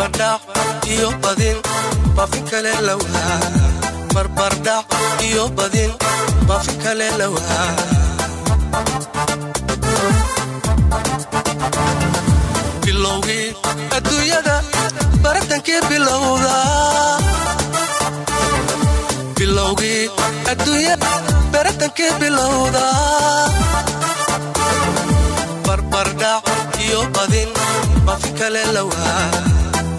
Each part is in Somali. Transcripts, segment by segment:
barbardhac iyo badin bafi kale lawaa barbardhac iyo badin bafi kale lawaa barbardhac iyo badin bafi kale lawaa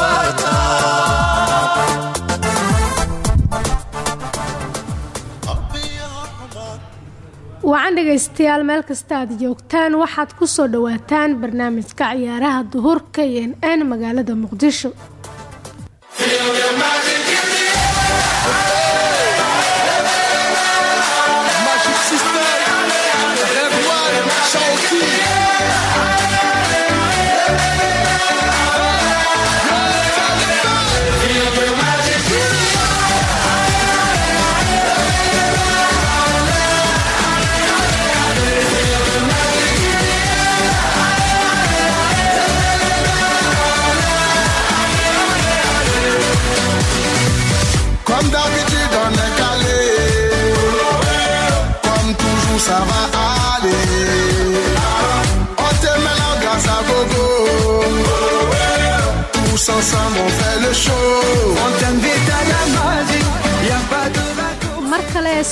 waadaa wacan dhegaystayaal meel kasta aad joogtaan. Waxaad ku soo dhowaataan barnaamijka ciyaaraha duhurka iyo magaalada muqdisho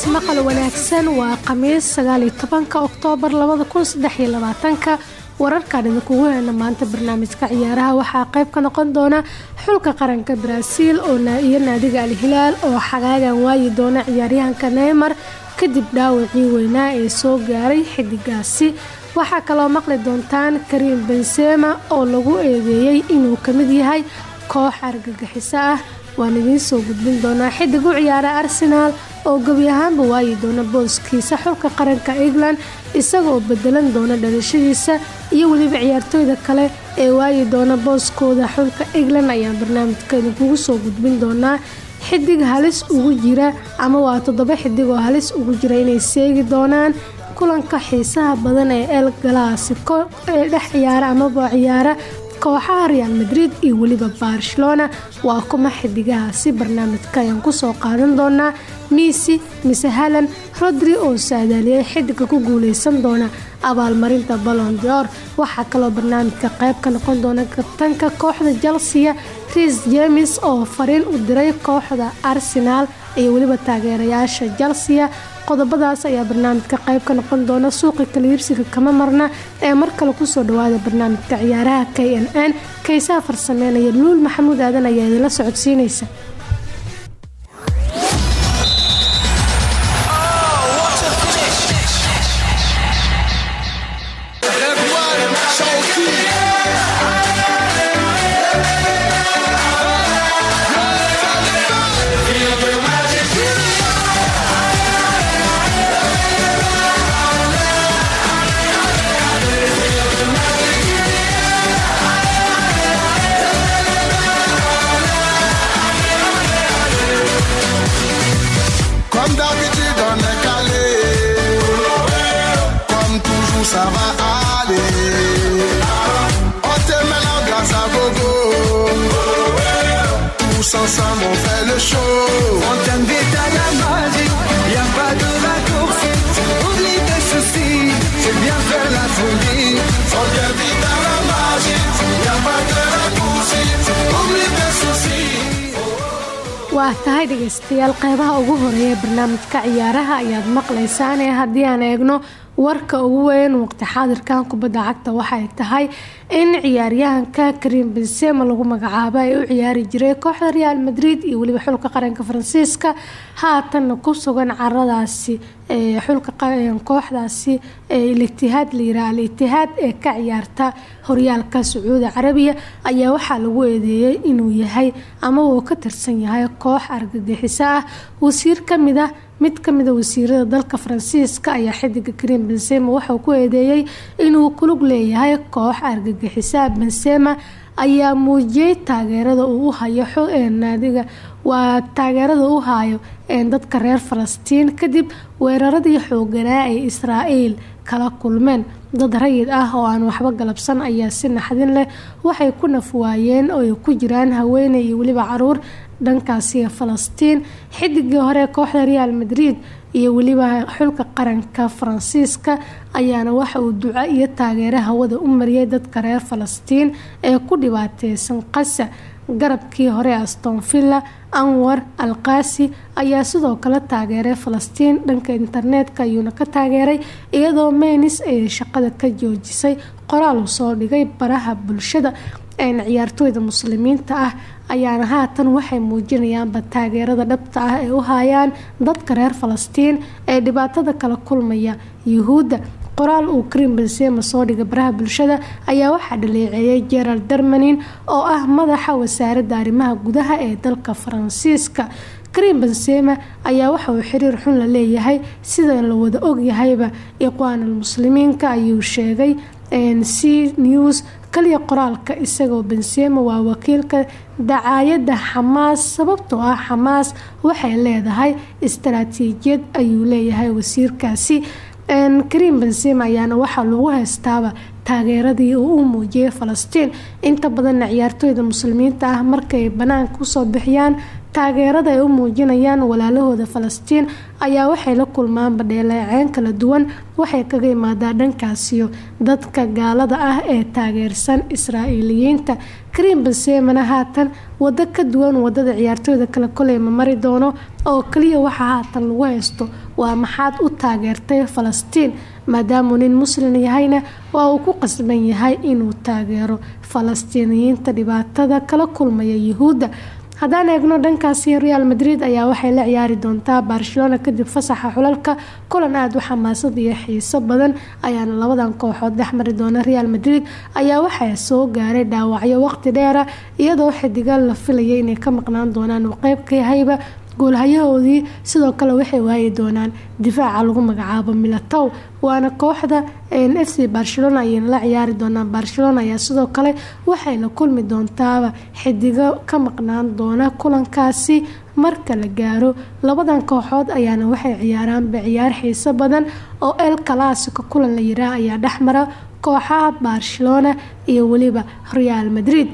mar kale ismaqal wanaagsan waa khamiis sagaaliyo tobanka oktoobar labada kun saddex iyo labaatanka. Wararkaan idinkugu heyna maanta barnaamijka ciyaaraha waxaa qayb ka noqon doona xulka qaranka baraaziil oo iyo naadiga al-hilaal oo xagaagan waayi doona ciyaaryahanka neymar kadib dhaawacii weynaa ee soo gaaray xidigaasi. Waxaa kaloo maqli doontaan kariim bensema oo lagu eedeeyey inuu ka mid yahay koox argagixiso ah. Waan idiin soo gudbin doonaa xidig u ciyaara arsenaal oo gebi ahaanba waayi doona booskiisa xulka qaranka england isagaoo bedelan doona dhalashadiisa iyo weliba ciyaartooyda kale ee waayi doona booskooda. Xulka england ayaan barnaamijka idinkugu soo gudbin doonaa xidig halis ugu jira ama waa toddoba xidig oo halis ugu jira inay seegi doonaan kulanka xiisaha badan ee el galaasico ee dhex ciyaara amaba ciyaara kooxaha real madrid iyo weliba barcelona. Waa kuma xidigahaasi barnaamijka ayaan ku soo qaadan doonaa miisi mise halan rodri oo saadaaliyay xidiga ku guuleysan doona abaalmarinta balon dior waxaa kaloo barnaamijka qayb ka noqon doona kabtanka kooxda chelsea ris james oo fariin u diray kooxda arsenaal iyo weliba taageerayaasha chelsea. Qodobadaas ayaa barnaamijka qayb ka noqon doona suuqa kaliibsiga kama marna ee mar kale ku soo dhawaada barnaamijka ciyaaraha k n n. Kaysaha farsameynaya luul maxamuud aadan ayaa idinla socodsiinaysa waa tahay dhegaystayaal qeybaha ugu horreeya barnaamijka ciyaaraha ayaad maqlaysaan ee haddii aan eegno warka ugu weyn waqti xaadirkan kubadda cagta waxay tahay in ciyaaryahanka karim benzema lagu magacaabo ay u ciyaari jiray kooxda real madrid iyo weliba xulka qaranka faransiiska. Haatanna ku sugan caradaasi xulka kooxdaasi ilitihaad layiraha al-itihaad ee ka ciyaarta horyaalka sacuudi carabiya. Ayaa waxaa lagu eedeeyey inuu yahay ama uu ka tirsan yahay koox argagixiso ah. Wasiir ka mid ah mid kamida wasiirada dalka faransiiska ayaa xidiga karim benzema waxauu ku eedeeyey inuu kulug leeyahay koox argagixisaa benzema ayaa muujiyey taageerada uu u hayo naadiga. Waa taageerada u hayo dadka reer falastiin kadib weeraradii xooganaa ay israa'iil kala kulmeen. Dad rayid ah oo aan waxba galabsan ayaa si naxdin leh waxay ku nafwaayeen oo ku jiraan haweeney iyo weliba carruur dhankaasi falastiin xidigii hore kooxda real madrid iyo weliba xulka qaranka faransiiska ayaana waxa uu duco iyo taageero hawada u mariyay dadka reer falastiin ee ku dhibaateysan qasa garabkii hore aston villa anwar alqaasi ayaa sidoo kale taageeray falastiin dhanka internetka ayuuna ka taageeray iyadoo menis ay shaqada ka joojisay qoraal uu soo dhigay baraha bulshada ciyaartooyda muslimiinta ah ayaana haatan waxay muujinayaanba taageerada dhabta ah ee u hayaan dadka reer falastiin ee dhibaatada kala kulmaya. Yuhuudda qoraal uu karim benzema soo dhigay baraha bulshada ayaa waxaa dhaleeceeyay gerald dermanin oo ah madaxa wasaaradda arrimaha gudaha ee dalka faransiiska. Karim benzema ayaa waxa uu xiriir xun la leeyahay sida la wada ogyahayba iqwaanul muslimiinka ayuu sheegay c news kaliya qoraalka isagoo benzema waa wakiilka dacaayadda xamaas sababtoo ah xamaas waxay leedahay istaraatiijiyad ayuu leeyahay wasiirkaasi. Karim benzema ayaana waxaa lagu haystaaba taageeradii uu u muujiyay falastiin. Inta badanna ciyaartooyda muslimiinta ah markay banaanka u soo bixiyaan taageerada ay u muujinayaan walaalahooda falastiin ayaa waxay la kulmaan badheeleeceen kala duwan waxay kaga imaadaa dhankaasiyo. Dadka gaalada ah ee taageersan israa'iiliyiinta karim bensemana haatan wado ka duwan waddada ciyaartooyda kale koley ma mari doono oo kaliya waxaa haatan lagu haysto. Waa maxaad u taageertay falastiin maadaamuu nin muslim yahayna waa uu ku qasban yahay inuu taageero. Falastiiniyiinta dhibaatada kala kulmaya yuhuudda haddaan eegno dhankaasi real madrid ayaa waxay la ciyaari doontaa barcelona kadib fasaxa xulalka. Kulan aada u xamaasad iyo xiiso badan ayaana labadan kooxood dhexmari doona real madrid. Ayaa waxaa soo gaaray dhaawacyo waqti dheera iyadoo xidiga la filayay inay ka maqnaan doonaan uu ka yahayba goolhayahoodii sidoo kale waxay waayi doonaan difaaca lagu magacaabo milatow waana kooxda f c barcelona ayayna la ciyaari doonaan. Barcelona ayaa sidoo kale waxay la kulmi doontaaba xidigo ka maqnaan doona kulankaasi marka la gaaro. Labadan kooxood ayaana waxay ciyaaraanba ciyaar xiiso badan oo el clasico kulan la yiraa ayaa dhexmara kooxaha barcelona iyo weliba real madrid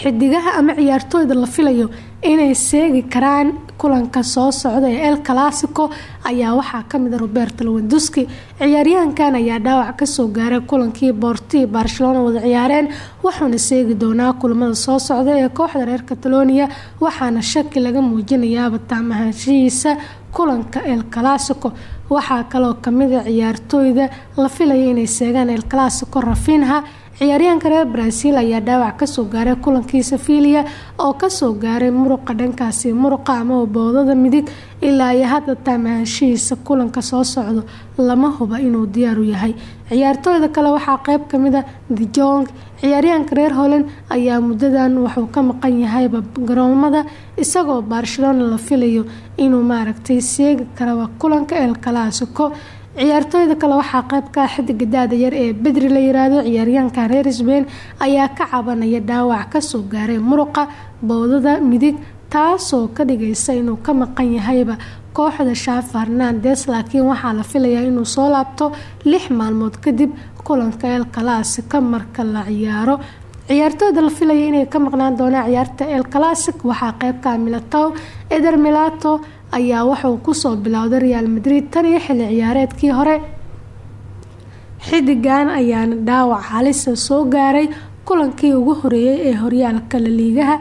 xidigaha ama ciyaartooyda la filayo inay seegi karaan kulanka soo socda ee el clasico ayaa waxaa ka mid a roberto lewandowski. Ciyaaryahankan ayaa dhaawac ka soo gaaray kulankii boortii barcelona wada ciyaareen wuxuuna seegi doonaa kulamada soo socda ee kooxda reer catalonia waxaana shaki laga muujinayaaba taamahaanshihiisa kulanka el clasico. Waxaa kaloo ka mid a ciyaartooyda la filaya inay seegaan el clasico rafinha ciyaaryahanka reer brazil ayaa dhaawac ka soo gaaray kulankii sevilia oo ka soo gaaray muruqa dhankaasi muruqa ama boodada midig ilaa iyo hadda taamahaanshihiisa kulanka soo socdo. Lama huba inuu diyaaru yahay. Ciyaartooyda kale waxaa qeyb ka mid a dejong ciyaaryahanka reer holland ayaa muddadan wuxuu ka maqan yahayba garoomada isagoo barcelona la filayo inuu maaragtay seegi karaba kulanka el clasico ciyaartooyda kale waxaa qeyb ka ah xidiga daada yar ee bedri la yiraahdo ciyaaryahanka reer sbain ayaa ka cabanaya dhaawac ka soo gaaray muruqa bowdada midig taasoo ka dhigaysa inuu ka maqan yahayba kooxda shaafi hernandes laakiin waxaa la filayaa inuu soo laabto lix maalmood kadib kulanka el clasica marka la ciyaaro. Ciyaartooyda la filaya inay ka maqnaan doonaan ciyaarta el clasic waxaa qeybka milatow eder milato ayaa wuxuu ku soo bilowday real madrid tan iyo xilli ciyaareedkii hore. Xidigan ayaana dhaawac halisa soo gaaray kulankii ugu horeeyay ee horyaalka laliigaha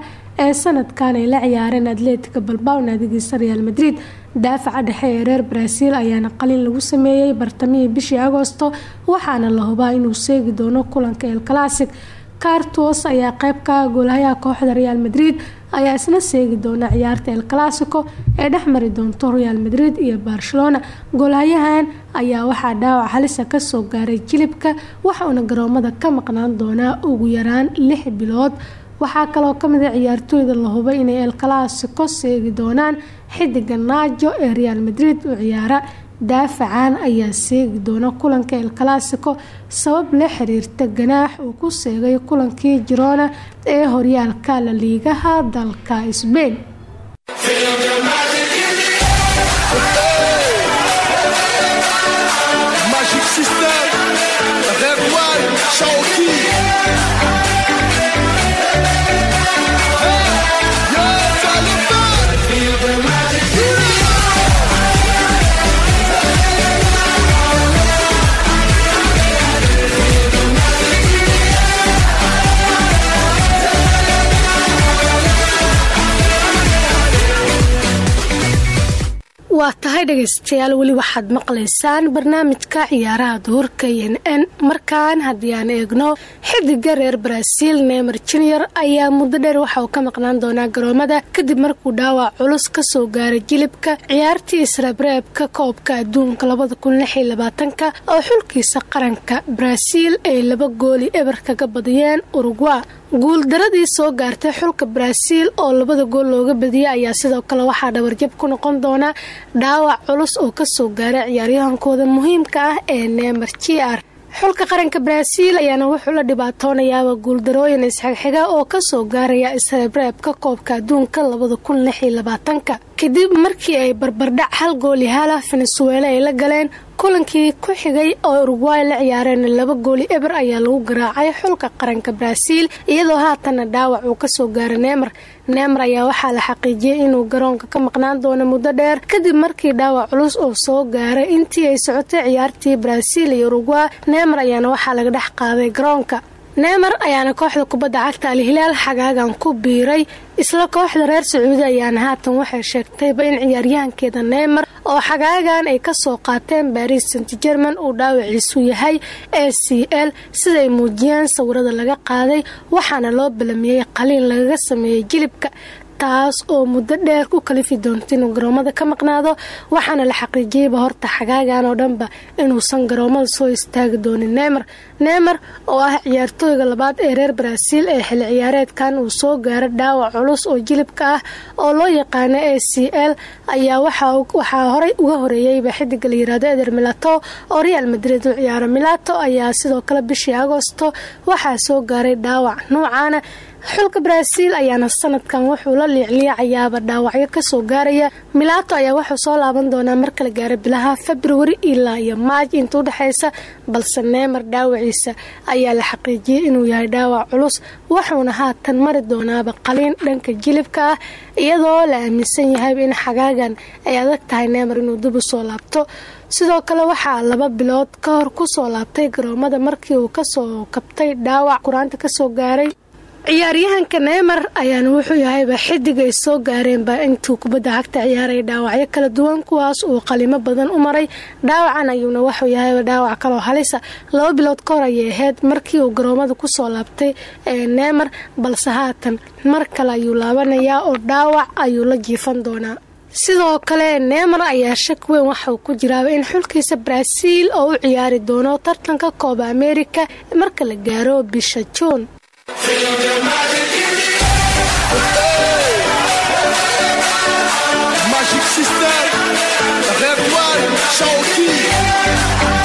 ee sanadkan ay la ciyaareen atletica balbao naadigiisa real madrid. Daafaca dhexe ee reer brazil ayaana qalin lagu sameeyey bartamihii bishii agosto waxaana la hubaa inuu seegi doono kulanka el classic cartos ayaa qeyb ka ah goolahayaha kooxda real madrid ayaa isna seegi doona ciyaarta el classico ee dhexmari doonto real madrid iyo barcelona. Goolhayahan ayaa waxaa dhaawac halisa ka soo gaaray jilibka waxauna garoomada ka maqnaan doonaa ugu yaraan lix bilood. Waxaa kaloo ka mid a ciyaartooyda la hubay inay el classico seegi doonaan xidiga naajo ee real madrid u ciyaara daafacan ayaa seegi doona kulanka el classico sabab la xiriirta ganaax uu ku seegay kulankii jirona ee horyaalka la liigaha dalka sbain waa tahay dhagaystayaal weli waxaad maqlaysaan barnaamijka ciyaaraha duhurka n n. Markaan haddii aan eegno xidiga reer brazil neymar junior ayaa muddo dheer waxa uu ka maqnaan doonaa garoomada. Kadib markuu dhaawac culus ka soo gaaray jilibka ciyaartii israbreebka koobka adduunka labada kun lix iyo labaatanka oo xulkiisa qaranka brazil ay laba gooli eber kaga badiyeen urugwa guuldaradii soo gaartay xulka brazil oo labada gool looga badiyay ayaa sidoo kale waxaa dhabarjab ku noqon doona dhaawac culus oo ka soo gaaray ciyaaryahankooda muhiimka ah ee neymar jr xulka qaranka brazil ayaana wuxuu la dhibaatoonayaaba guuldarooyin isxigxiga oo ka soo gaaraya isreebreebka koobka adduunka labada kun kadib markii ay barbardhac hal gooli hala venezuela ay la galeen kulankii ku xigay oo urugway la ciyaareen laba gooli eber ayaa lagu garaacay xulka qaranka brazil iyadoo haatana dhaawac uu ka soo gaaray neymar. Neymar ayaa waxaa la xaqiijiyey inuu garoonka ka maqnaan doono muddo dheer kadib markii dhaawac culus oo soo gaaray intii ay socotay ciyaartii brazil iyo urugwa neymar ayaana waxaa laga dhex qaaday garoonka neymar ayaana kooxda kubadda cagta al-hilaal xagaagan ku biiray isla kooxda reer sacuudi ayaana haatan waxay sheegtayba in ciyaaryahankeeda neymar oo xagaagan ay ka soo qaateen baris st german uu dhaawaciisu yahay a c l siday muujiyeen sawirada laga qaaday waxaana loo balamiyey qaliin lagaga sameeyey jilibka taas oo muddo dheer ku kalifi doonta inuu garoomada ka maqnaado waxaana la xaqiijiyeyba horta xagaagan oo dhanba inuusan garoomada soo istaagi doonin neymar. Neymar oo ah ciyaartooyga labaad ee reer brazil ee xilli ciyaareedkan uu soo gaaray dhaawac culus oo jilibka ah oo loo yaqaano a c l ayaa waxaa horey uga horeeyeyba xidiga la yiraahdo eder milato oo real madrid u ciyaaro. Milato ayaa sidoo kale bishii agosto waxaa soo gaaray dhaawac nuucaana xulka brazil ayaana sanadkan wuxuu la liicliicayaaba dhaawacyo ka soo gaaraya. Milato ayaa wuxuu soo laaban doonaa marka la gaaro bilaha februari ilaa iyo maaj inta udhexeysa balse neymar dhaawaciisa ayaa la xaqiijiyey inuu yahay dhaawac culus wuxuuna haatan mari doonaaba qaliin dhanka jilibka ah iyadoo la aaminsan yahayba in xagaagan ay adag tahay neymar inuu dib u soo laabto. Sidoo kale waxaa laba bilood ka hor ku soo laabtay garoomada markii uu ka soo kabtay dhaawac qur'aanta ka soo gaaray ciyaaryahanka neymar ayaana wuxuu yahayba xidig ay soo gaareenba intuu kubadda cagta ciyaaray dhaawacyo kala duwan kuwaas uu qalimo badan u maray. Dhaawacan ayuuna wuxuu yahayba dhaawac kaloo halisa laba bilood ka hor ayay ahayd markii uu garoomada ku soo laabtay ee neymar balse haatan mar kale ayuu laabanayaa oo dhaawac ayuu la jiifan doonaa. Sidoo kale neymar ayaa shak weyn waxauu ku jiraaba in xulkiisa brazil oo u ciyaari doono tartanka kooba amerika marka la gaaro bisha juun Magic System, Red One, Shawty.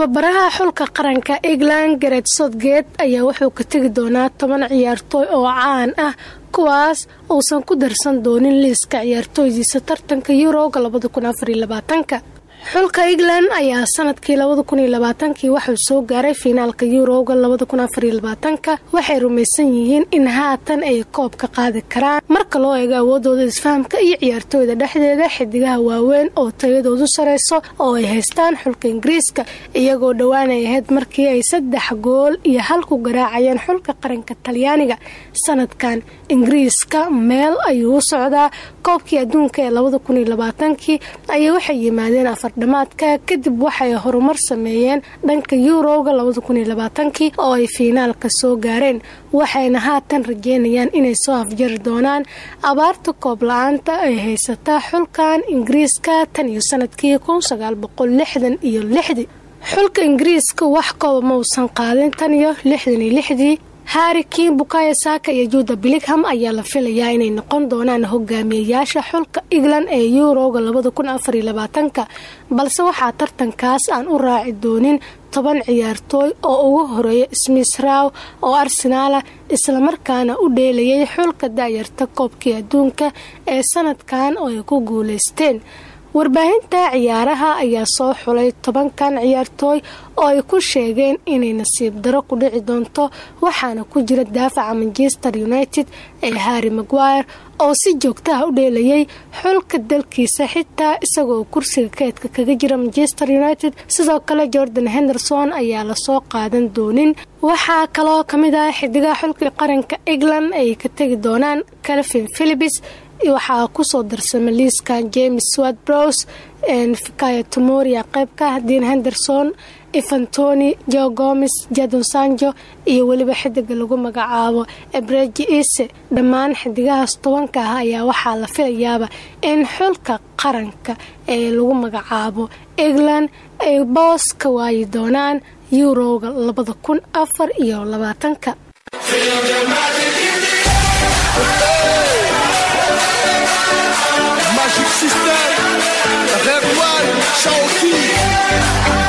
Tababaraha xulka qaranka england garet southgate ayaa wuxuu ka tegi doonaa toban ciyaartooy oo caan ah kuwaas uusan ku darsan doonin liiska ciyaartooydiisa tartanka yuroga labada xulka england ayaa sannadkii labada kun iyo labaatankii waxuu soo gaaray fiinaalka yuroga labada kun afar iyo labaatanka. Waxay rumaysan yihiin in haatan ay koob ka qaadi karaan. Marka loo eego awoodooda isfahamka iyo ciyaartooyda dhexdeeda xidigaha waaweyn oo tayadoodu sareyso oo ay haystaan xulka ingiriiska iyagoo dhowaan ay ahayd markii ay saddex gool iyo hal ku garaacayeen xulka qaranka talyaaniga. Sanadkan ingiriiska meel ayuu u socdaa. Koobkii adduunka ee labada kun iyo labaatankii ayay waxay yimaadeen afardhamaadka kadib waxay horumar sameeyeen dhanka yuroga labada kun iyo labaatankii oo ay fiinaalka soo gaareen waxayna haatan rajeynayaan inay soo afjari doonaan abaarta koob la'aanta ay haysataa xulkan ingiriiska tan iyo sannadkii kun sagaal boqol lixdan iyo lixdii xulka ingiriiska wax kooba mausan qaadin tan iyo lixdan iyo lixdii harri kin bukaya saaka iyo juuda biligham ayaa la filayaa inay noqon doonaan hogaamiyayaasha xulka england ee yuroga labada kun balse waxaa tartankaas aan u raaci doonin toban ciyaartooy oo ugu horreeya smith row oo arsenaala islamarkaana u dheelayay xulka daayarta koobkii adduunka ee sanadkan oo ay ku guuleysteen warbaahinta ciyaaraha ayaa soo xulay tobankan ciyaartooy oo ay ku sheegeen inay nasiib daro ku dhici doonto waxaana ku jira daafaca manchester united ee harry maguire oo si joogta ah u dheelayay xulka dalkiisa xitaa isagoo kursiga keedka kaga jira manchester united. Sidoo kale jordan henderson ayaa la soo qaadan doonin. Waxaa kaloo ka mid ah xidigaha xulka qaranka england ay ka tegi doonaan calvin philibis waxaa ku soo darsama liiskan james swatbrows fikaya tomoria qeybka dean henderson evantoni jo gomes jadon sanjo iyo weliba xidiga lagu magacaabo ebreji ise. Dhammaan xidigahaas tobanka ah ayaa waxaa la filayaaba in xulka qaranka ee lagu magacaabo england ay boos ka waayi doonaan yuroga labada kun afar Magic System, Red One, Shawty.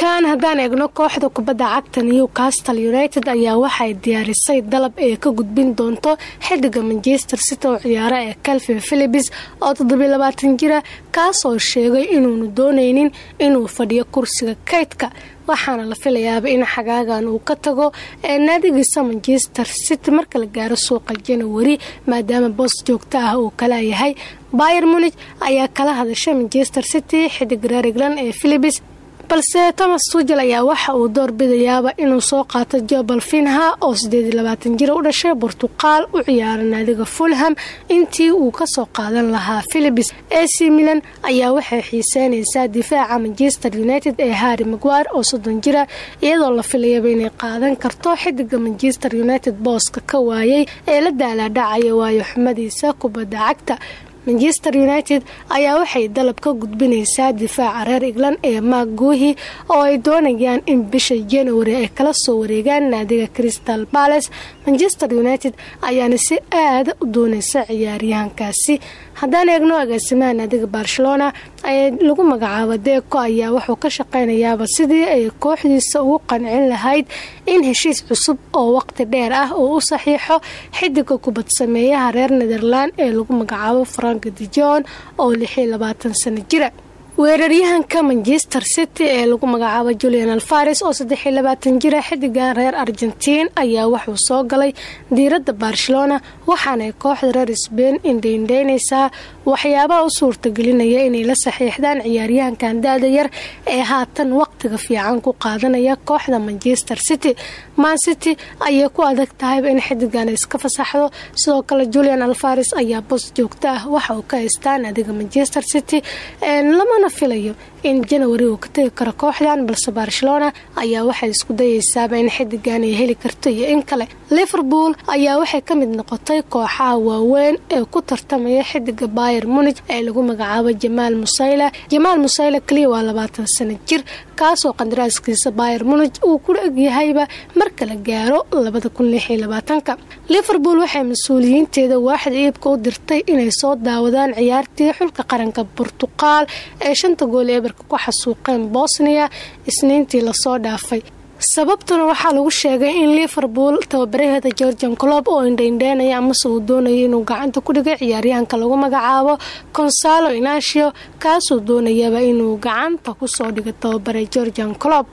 Markaan haddaan eegno kooxda kubadda cagta newcastle united ayaa waxay diyaarisay dalab ee ka gudbin doonto xidiga manchester city oo ciyaara ee calvin philibis oo toddobiilabaatan jira kaasoo sheegay inuunu dooneynin inuu fadhiyo kursiga kaydka. Waxaana la filayaaba in xagaagan uu ka tago ee naadigiisa manchester city marka la gaaro suuqa janawari maadaama boos joogto ah uu kala yahay. Bayer munig ayaa kala hadashay manchester city xidig reer england ee philibis balse thomas tugel ayaa waxa uu door bidayaaba inuu soo qaato jobal finha oo sideedlabaatan jir u dhashay bortuqaal u ciyaara naadiga fulham. Intii uu ka soo qaadan lahaa philibis ac milan ayaa waxay xiiseynaysaa difaaca manchester united ee harry maguire oo soddon jira iyadoo la filayaba inay qaadan karto xidiga manchester united booska ka waayay ee la daalaadhacaya waayo xumadiisa kubadda cagta manchester united ayaa waxay dalab ka gudbinaysaa difaaca reer england ee mark guuhi oo ay doonayaan in bisha january ay kala soo wareegaan naadiga crystal balace manchester united ayaana si aada u doonaysa ciyaaryahankaasi. Haddaan eegno agaasimaha naadiga barcelona ee lagu magacaabo deco ayaa wuxuu ka shaqeynayaaba sidii ay kooxdiisa ugu qancin lahayd in heshiis cusub oo waqti dheer ah uu u saxiixo xidiga kubad sameeyaha reer netherland ee lagu magacaabo frank dijon oo lixiyo labaatan sano jira weeraryahanka manchester city ee lagu magacaabo julian alfares oo saddexiyo labaatan jira xidigan reer argentiin ayaa wuxuu soo galay diiradda barcelona waxaanay kooxda reer sbain indhaindhaynaysaa waxyaabaha u suurtagelinaya inay la saxiixdaan ciyaaryahankan da-da yar ee haatan waqtiga fiican ku qaadanaya kooxda manchester city man city ayay ku adag tahayba in xidigan iska fasaxdo. Sidoo kale julian alfares ayaa bos joogto ah. Waxa uu ka haystaa naadiga manchester city lamana filayo in janawari uu ka tegi karo kooxdan balse barcelona ayaa waxay isku dayeysaaba in xidigan ay heli karto iyo in kale. Liverpool ayaa waxay ka mid noqotay kooxaha waaweyn ee ku tartamaya xidiga bayer munig ee lagu magacaabo jamaal musayla jamaal musayla keliya waa labaatan sano jir kaasoo qandaraaskiisa bayer munig uu ku eegyahayba marka la gaaro liverpool waxay mas'uuliyiinteeda waaxda iibka u dirtay inay soo daawadaan ciyaartii xulka qaranka burtuqaal ee shanta gool eberka ku xasuuqeen bosniya isniintii la soo dhaafay. Sababtuna waxaa lagu sheegay in liverpool tababaraheeda georgian colob oo indhaindheynaya amase uu doonaya inuu gacanta ku dhigay ciyaaryahanka lagu magacaabo consalo inacio kaasuu doonayaba inuu gacanta ku soo dhigo tababare georgian colob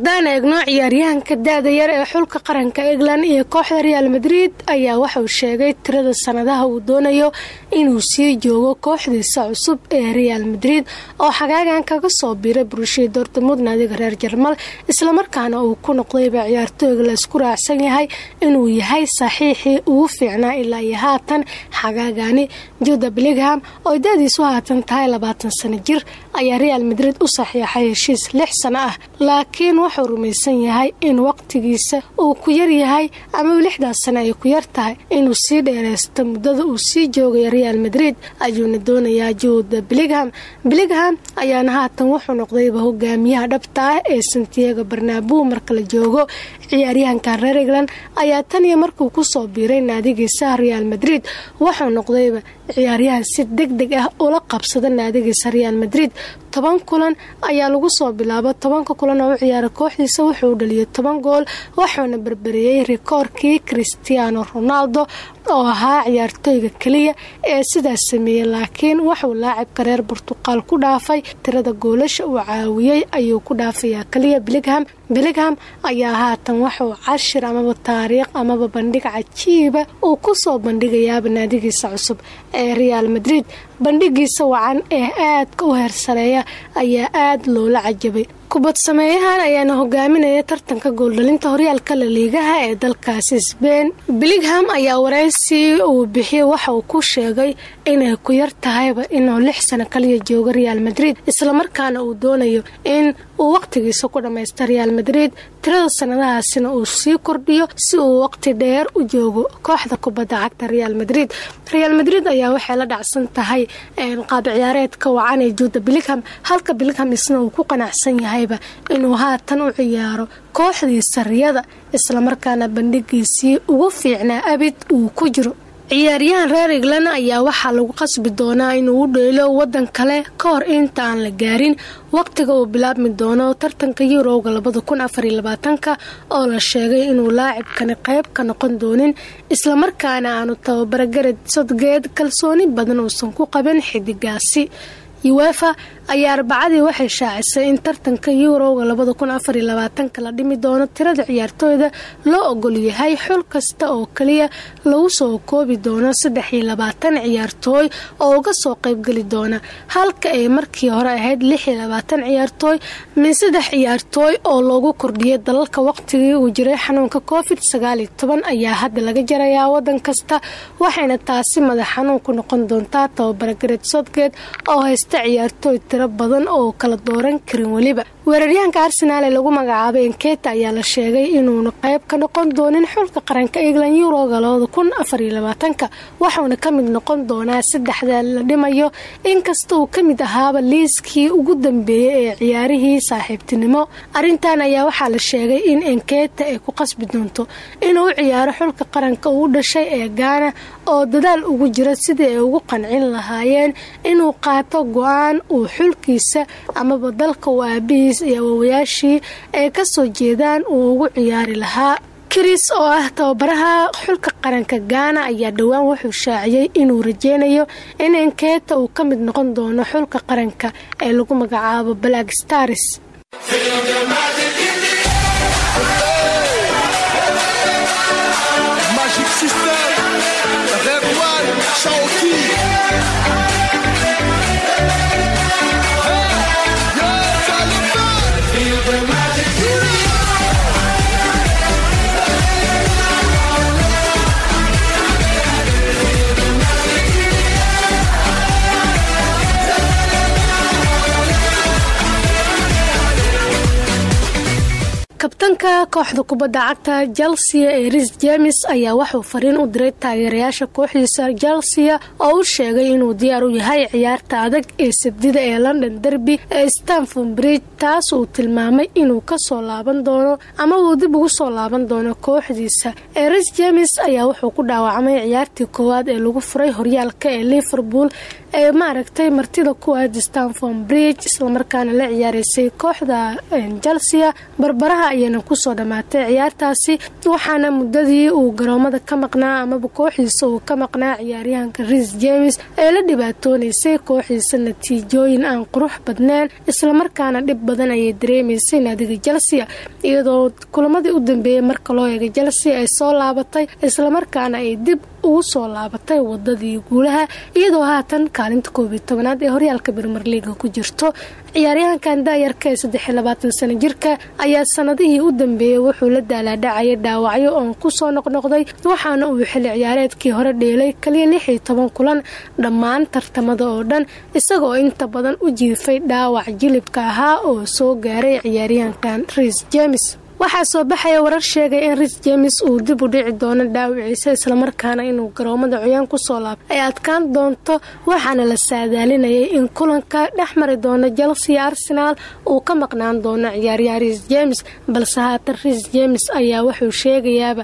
haddaan eegno ciyaaryahanka da-da yar ee xulka qaranka england iyo kooxda real madrid ayaa waxauu sheegay tirada sanadaha uu doonayo inuu sii joogo kooxdiisa cusub ee real madrid oo xagaagan kaga soo biiray burushiya dortmund naadiga reer jarmal islamarkaana uu ku noqdayba ciyaartooyga la isku raacsan yahay inuu yahay saxiixii ugu fiicnaa ilaa iyo haatan xagaagani. Juda bligham oo da-diisu haatan tahay labaatan sano jir ayaa real madrid u saxiixay heshiis lix sano ah laakiin wuxuu rumaysan yahay in waqtigiisa uu ku yaryahay ama lixdaas sano ay ku yar tahay. Inuu sii dheereysto muddada uu sii joogay real madrid ayuuna doonayaa juda bligham bligham ayaana haatan wuxuu noqdayba hogaamiyaha dhabta ah ee santiago barnaabo marka la joogo. Ciyaaryahanka reer england ayaa tan iyo markuu ku soo biiray naadigiisa real madrid wuxuu noqdayba ciyaaryahan si deg deg ah ula qabsada naadigiisa real madrid. Toban kulan ayaa lagu soo bilaabo tobanka kulan oo u ciyaara kooxdiisa wuxuu dhaliyay toban gool wuxuuna berberiyey rikoorkii cristiano ronaldo oo ahaa ciyaartooyga keliya ee sidaas sameeyey laakiin wuxuu laacibka reer burtuqaal ku dhaafay. Tirada goolasha uu caawiyey ayuu ku dhaafayaa keliya biligham biligham ayaa haatan wuxuu cashir amaba taariikh amaba bandhig cajiiba uu ku soo bandhigayaaba naadigiisa cusub ee real madrid. Bandhigiisa wacan ee aadka u heersareeya ayaa aad loola cajabay kubad sameeyahan ayaana hogaaminaya tartanka gooldhalinta horyaalka laliigaha ee dalkaasi sbein biligham ayaa waraysi uu bixiyey waxa uu ku sheegay inay ku yar tahayba inuu lix sano kaliya joogo real madrid islamarkaana uu doonayo in uu waqtigiisa ku dhammaysta real madrid. Tirada sanadahaasina uu sii kordhiyo si uu waqti dheer u joogo kooxda kubadda cagta real madrid. Real madrid ayaa waxay la dhacsan tahay qaab ciyaareedka wacan ee juuda biligham halka biligham isna uu ku qanacsan yahayba inuu haatan u ciyaaro kooxdii sariyada islamarkaana bandhigiisii ugu fiicnaa abid uu ku jiro ciyaaryahan reer england ayaa waxaa lagu qasbi doonaa inuu u dheelo wadan kale ka hor inta aan la gaarin waqtiga uu bilaabmi doono tartanka yurowga labada kun afariyo labaatanka oo la sheegay inuu laacibkani qayb ka noqon doonin islamarkaana aanu tababara garad sodgeed kalsooni badan uusan ku qabin xidigaasi uefa ayaa arbacadii waxay shaacisay in tartanka yurowga labada kun afariyo labaatanka la dhimi doono tirada ciyaartooyda loo ogol yahay xul kasta oo keliya lagu soo koobi doono saddex iyo oo uga soo qaybgeli doona halka ay markii hore ahayd lix iyo ciyaartooy min saddex ciyaartooy oo loogu kordhiyay dalalka waqtigii uu jiray xanuunka covid sagaal iyo toban ayaa hadda laga jarayaa wadan kasta waxayna taasi madax xanuun ku noqon doontaa tababara gared sodgeed oo ciyaartooy tiro badan oo kala dooran karin weliba weeraryahanka arsenaal ee lagu magacaabay enketa ayaa la sheegay inuuna qayb ka noqon doonin xulka qaranka england yuroga labada kun afariyo labaatanka waxauna ka mid noqon doonaa saddexda la dhimayo. Inkasta uu ka mid ahaaba liiskii ugu dambeeyey ee ciyaarihii saaxiibtinimo. Arrintan ayaa waxaa la sheegay in enketa ay ku qasbi doonto inuu u ciyaaro xulka qaranka uu dhashay ee gaana oo dadaal ugu jira sidii ay ugu qancin lahaayeen inuu qaato go'aan uu xulkiisa amaba dalka uu aabihiis iyo awowayaashii ay ka soo jeedaan uu ugu ciyaari lahaa. Chris oo ah tababaraha xulka qaranka gaana ayaa dhowaan wuxuu shaaciyey inuu rajeynayo in enkeeta uu ka mid noqon doono xulka qaranka ee lagu magacaabo black stars kabtanka kooxda kubadda cagta chelsea ee ris james ayaa wuxuu fariin u diray taageerayaasha kooxdiisa chelsea oo u sheegay inuu diyaar u yahay ciyaarta adag ee sabdida ee london derby ee stanford bridge taas uu tilmaamay inuu ka soo laaban doono ama uu dib ugu soo laaban doono kooxdiisa. Ee ris james ayaa wuxuu ku dhaawacmay ciyaartii koowaad ee lagu furay horyaalka ee liverpool ee maaragtay martida ku aad stanford bridge islamarkaana la ciyaareysay kooxda chelsea. Barbaraha ayayna ku soo dhammaatay ciyaartaasi. Waxaana muddadii uu garoomada ka maqnaa amaba kooxdiisa uu ka maqnaa ciyaaryahanka ris james ee la dhibaatoonaysay kooxdiisa natiijooyin aan qurux badneen islamarkaana dhib badan ayay dareemaysay naadiga chelsea iyadoo kulamadii u dambeeyey marka loo eegay chelsea ay soo laabatay islamarkaana ay dib ugu soo laabatay wadadii guulaha iyadoo haatan kaalinta koob iyo ee horyaalka bermer liiga ku jirto. Ciyaaryahankan daayarka ee saddexiyo sano jirka ayaa sanadihii u dambeeyey wuxuu la daalaadhacayay dhaawacyo oon ku soo noqnoqday waxaana uu xili ciyaareedkii hore dheelay kaliya lix iyo toban kulan dhammaan tartamada oo dhan isagoo inta badan u jiifay dhaawac jilibka ahaa oo soo gaaray ciyaaryahankan ris james waxaa soo baxaya warar sheegay in ris james uu dib u dhici doono dhaawiciisa islamarkaana inuu garoomada coyaan ku soo laabto ay adkaan doonto waxaana la saadaalinayay in kulanka dhex mari doono chelsea arsenaal uu ka maqnaan doono ciyaaryahan ris james balse haatan ris james ayaa wuxuu sheegayaaba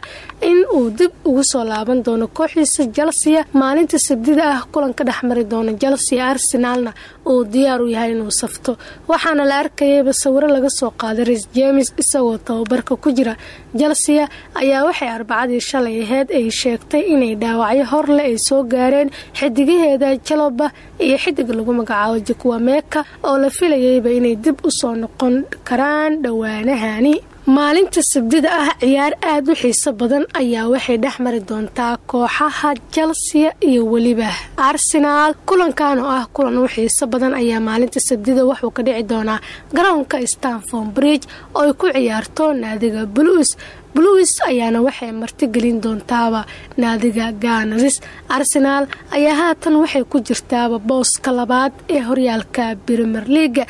in uu dib ugu soo laaban doono kooxiisa chelsea maalinta sabdida ah kulanka dhex mari doono chelsea arsenaalna uu diyaar u yahay inuu safto. Waxaana la arkayayba sawiro laga soo qaaday ris james isagoo tababarka ku jira chelsea ayaa waxay arbacadii shalay aheyd ay sheegtay inay dhaawacyo horle ay soo gaareen xidigaheeda jaloba iyo xidig lagu magacaabo jikwameeka oo la filayayba inay dib u soo noqon karaan dhowaanahani maalinta sabdida ah ciyaar aada u xiiso badan ayaa waxay dhex mari doontaa kooxaha chelsea iyo weliba. Arsenaal kulankan oo ah kulan u xiiso badan ayaa maalinta sabdida wuxuu ka dhici doonaa garoonka stanford bridge oo ay ku ciyaarto naadiga bluis bluis ayaana waxay martigelin doontaaba naadiga ganaris arsenaal ayaa haatan waxay ku jirtaaba booska labaad ee horyaalka brimer leaga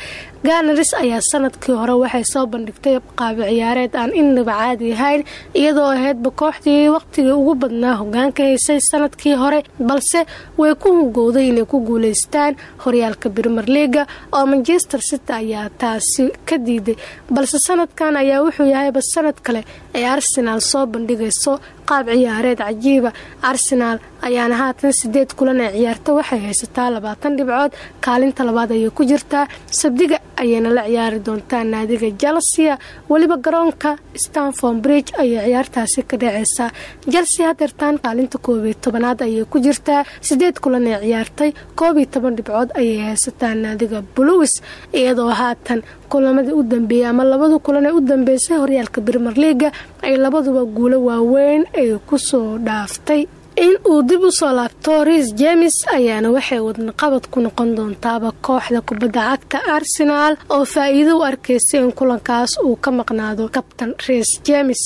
ganaris ayaa sannadkii hore waxay soo bandhigtay qaabi ciyaareed aan innaba caadi ahayn iyadoo ahaydba kooxdii waqtigii ugu badnaa hogaanka haysay sannadkii hore balse way ku hungowday inay ku guuleystaan horyaalka brimer leaga oo manchester city ayaa taasi ka diiday balse sanadkan ayaa wuxuu yahayba sanad kale ay arsenaal soo bandhigayso qaab ciyaareed cajiiba arsenaal ayaana haatan sideed kulan ee ciyaarta waxay haysataa labaatan dhibcood. Kaalinta labaad ayay ku jirtaa. Sabdiga ayayna la ciyaari doontaa naadiga chelsea. Weliba garoonka stanford bridge ayay ciyaartaasi ka dhaceysaa chelsea hadeertaan kaalinta koob iyo tobanaad ayay ku jirtaa. Sideed kulan ee ciyaartay koob iyo toban ayay haysataa naadiga bluis iyadoo haatan kulamadii u dambeeyey ama labada kulan ee u dambeysay horyaalka brimer leaga ay labaduba guulo waaweyn ay ku soo dhaaftay. In uu dib u soo laabto ris james ayaana waxay wadnaqabad ku noqon doontaaba kooxda kubadda cagta arsenaal oo faa'iido u arkaysa in kulankaas uu ka maqnaado kabtan ris james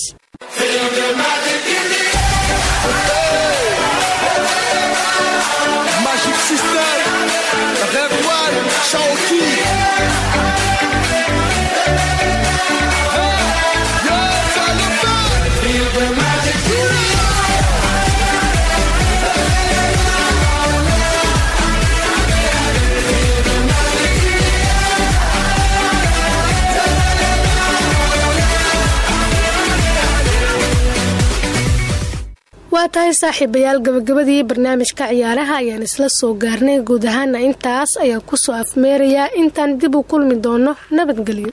waa saaxiibayaal gabagabadii barnaamijka ciyaaraha ayaan isla soo gaarnay. Guud ahaana intaas ayaan ku soo afmeerayaa intaan dib u kulmi doono nabadgelyo